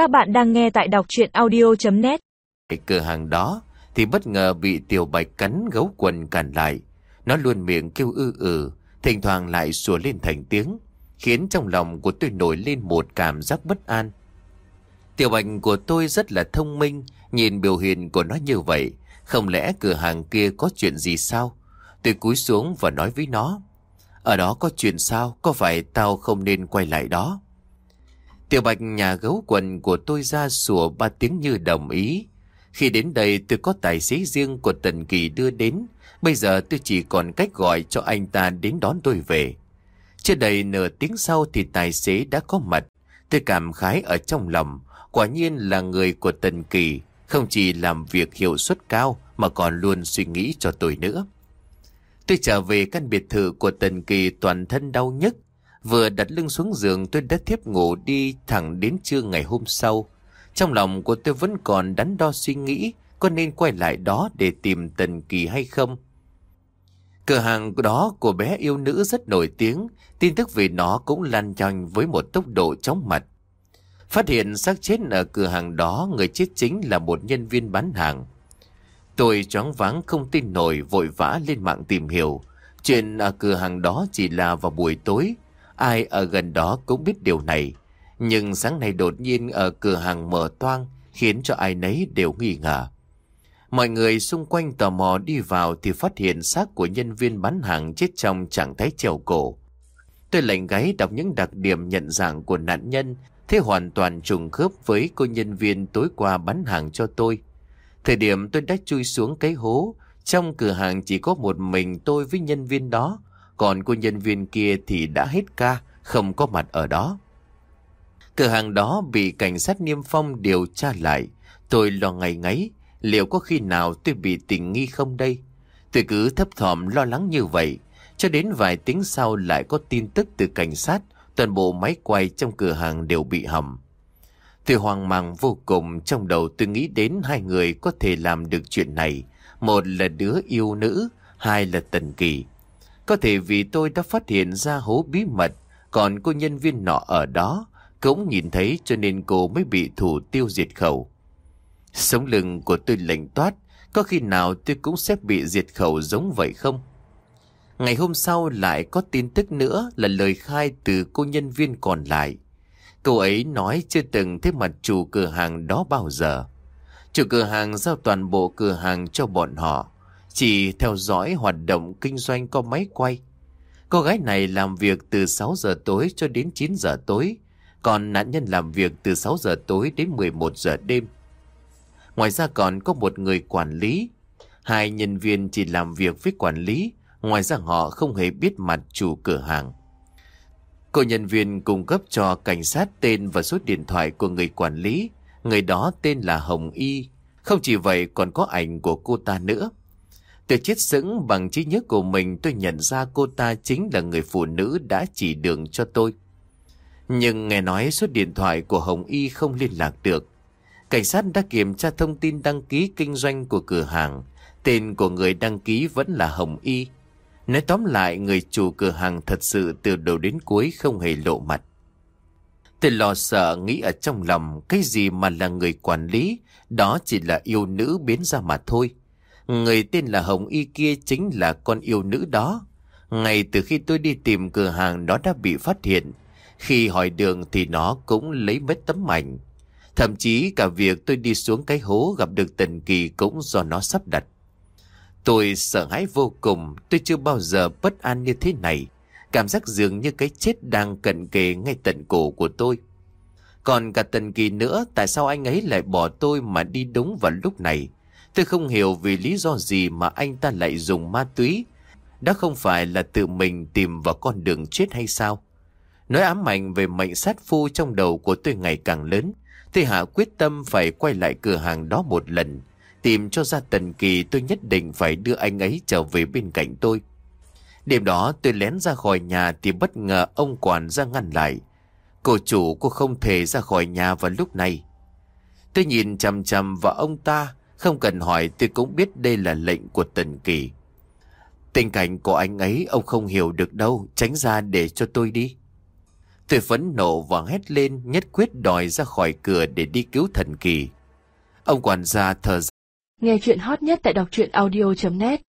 Các bạn đang nghe tại đọc chuyện audio.net Cửa hàng đó thì bất ngờ bị tiểu bạch cắn gấu quần cản lại. Nó luôn miệng kêu ư ừ, thỉnh thoảng lại sủa lên thành tiếng, khiến trong lòng của tôi nổi lên một cảm giác bất an. Tiểu bạch của tôi rất là thông minh, nhìn biểu hiện của nó như vậy, không lẽ cửa hàng kia có chuyện gì sao? Tôi cúi xuống và nói với nó. Ở đó có chuyện sao, có phải tao không nên quay lại đó? Tiểu bạch nhà gấu quần của tôi ra sủa ba tiếng như đồng ý. Khi đến đây, tôi có tài xế riêng của Tần Kỳ đưa đến. Bây giờ tôi chỉ còn cách gọi cho anh ta đến đón tôi về. Chưa đầy nửa tiếng sau thì tài xế đã có mặt. Tôi cảm khái ở trong lòng. Quả nhiên là người của Tần Kỳ. Không chỉ làm việc hiệu suất cao, mà còn luôn suy nghĩ cho tôi nữa. Tôi trở về căn biệt thự của Tần Kỳ toàn thân đau nhức. Vừa đặt lưng xuống giường tôi đã thiếp ngủ đi thẳng đến trưa ngày hôm sau. Trong lòng của tôi vẫn còn đắn đo suy nghĩ có nên quay lại đó để tìm Tần Kỳ hay không. Cửa hàng đó của bé yêu nữ rất nổi tiếng, tin tức về nó cũng lan nhanh với một tốc độ chóng mặt. Phát hiện xác chết ở cửa hàng đó người chết chính là một nhân viên bán hàng. Tôi choáng váng không tin nổi vội vã lên mạng tìm hiểu. Chuyện ở cửa hàng đó chỉ là vào buổi tối. Ai ở gần đó cũng biết điều này. Nhưng sáng nay đột nhiên ở cửa hàng mở toang khiến cho ai nấy đều nghi ngờ. Mọi người xung quanh tò mò đi vào thì phát hiện xác của nhân viên bán hàng chết trong trạng thái treo cổ. Tôi lệnh gáy đọc những đặc điểm nhận dạng của nạn nhân thế hoàn toàn trùng khớp với cô nhân viên tối qua bán hàng cho tôi. Thời điểm tôi đã chui xuống cái hố, trong cửa hàng chỉ có một mình tôi với nhân viên đó, còn cô nhân viên kia thì đã hết ca, không có mặt ở đó. Cửa hàng đó bị cảnh sát niêm phong điều tra lại, tôi lo ngày ngáy, liệu có khi nào tôi bị tình nghi không đây? Tôi cứ thấp thỏm lo lắng như vậy, cho đến vài tiếng sau lại có tin tức từ cảnh sát, toàn bộ máy quay trong cửa hàng đều bị hỏng. Tôi hoang mang vô cùng trong đầu tôi nghĩ đến hai người có thể làm được chuyện này. Một là đứa yêu nữ, hai là Tần Kỳ. Có thể vì tôi đã phát hiện ra hố bí mật, còn cô nhân viên nọ ở đó cũng nhìn thấy cho nên cô mới bị thủ tiêu diệt khẩu. Sống lưng của tôi lệnh toát, có khi nào tôi cũng sẽ bị diệt khẩu giống vậy không? Ngày hôm sau lại có tin tức nữa là lời khai từ cô nhân viên còn lại. Cô ấy nói chưa từng thấy mặt chủ cửa hàng đó bao giờ. Chủ cửa hàng giao toàn bộ cửa hàng cho bọn họ. Chỉ theo dõi hoạt động kinh doanh có máy quay. Cô gái này làm việc từ 6 giờ tối cho đến 9 giờ tối. Còn nạn nhân làm việc từ 6 giờ tối đến 11 giờ đêm. Ngoài ra còn có một người quản lý. Hai nhân viên chỉ làm việc với quản lý. Ngoài ra họ không hề biết mặt chủ cửa hàng. Cô nhân viên cung cấp cho cảnh sát tên và số điện thoại của người quản lý. Người đó tên là Hồng Y. Không chỉ vậy, còn có ảnh của cô ta nữa. Từ chết sững bằng trí nhớ của mình tôi nhận ra cô ta chính là người phụ nữ đã chỉ đường cho tôi. Nhưng nghe nói số điện thoại của Hồng Y không liên lạc được. Cảnh sát đã kiểm tra thông tin đăng ký kinh doanh của cửa hàng. Tên của người đăng ký vẫn là Hồng Y. Nói tóm lại người chủ cửa hàng thật sự từ đầu đến cuối không hề lộ mặt. Tôi lo sợ nghĩ ở trong lòng cái gì mà là người quản lý, đó chỉ là yêu nữ biến ra mà thôi. Người tên là Hồng Y kia chính là con yêu nữ đó. Ngay từ khi tôi đi tìm cửa hàng đó đã bị phát hiện. Khi hỏi đường thì nó cũng lấy mất tấm ảnh. Thậm chí cả việc tôi đi xuống cái hố gặp được Tần Kỳ cũng do nó sắp đặt. Tôi sợ hãi vô cùng, tôi chưa bao giờ bất an như thế này. Cảm giác dường như cái chết đang cận kề ngay tận cổ của tôi. Còn cả Tần Kỳ nữa, tại sao anh ấy lại bỏ tôi mà đi đúng vào lúc này? Tôi không hiểu vì lý do gì mà anh ta lại dùng ma túy. đã không phải là tự mình tìm vào con đường chết hay sao? Nói ám ảnh về mệnh sát phu trong đầu của tôi ngày càng lớn. Tôi hạ quyết tâm phải quay lại cửa hàng đó một lần. Tìm cho ra Tần Kỳ tôi nhất định phải đưa anh ấy trở về bên cạnh tôi. Đêm đó tôi lén ra khỏi nhà thì bất ngờ ông quản ra ngăn lại. Cô chủ cô không thể ra khỏi nhà vào lúc này. Tôi nhìn chằm chằm vào ông ta, không cần hỏi tôi cũng biết đây là lệnh của Tần Kỳ. Tình cảnh của anh ấy ông không hiểu được đâu, tránh ra để cho tôi đi. Tôi phẫn nộ và hét lên nhất quyết đòi ra khỏi cửa để đi cứu thần kỳ. Ông quản gia thờ Nghe chuyện hot nhất tại đọc truyện audio.net